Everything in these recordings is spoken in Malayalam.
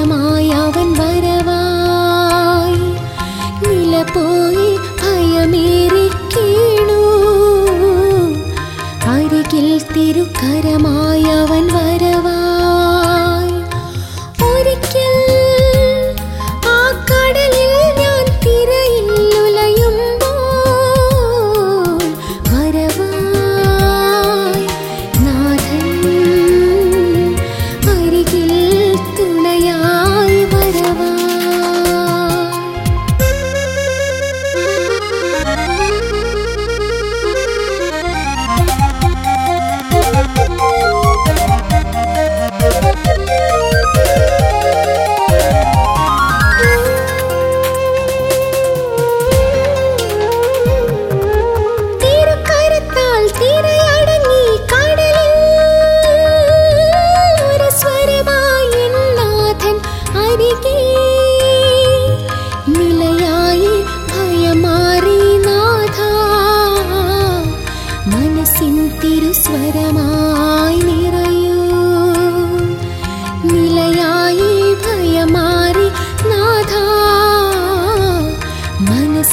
കാലമായി അവൻ വരവായി. നില പോയി ഭയമേറി കീണു. അരികിൽ തിരുക്കരമായി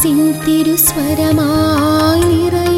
മനസ്സിൻ തിരുസ്വരമായി നിറയൂ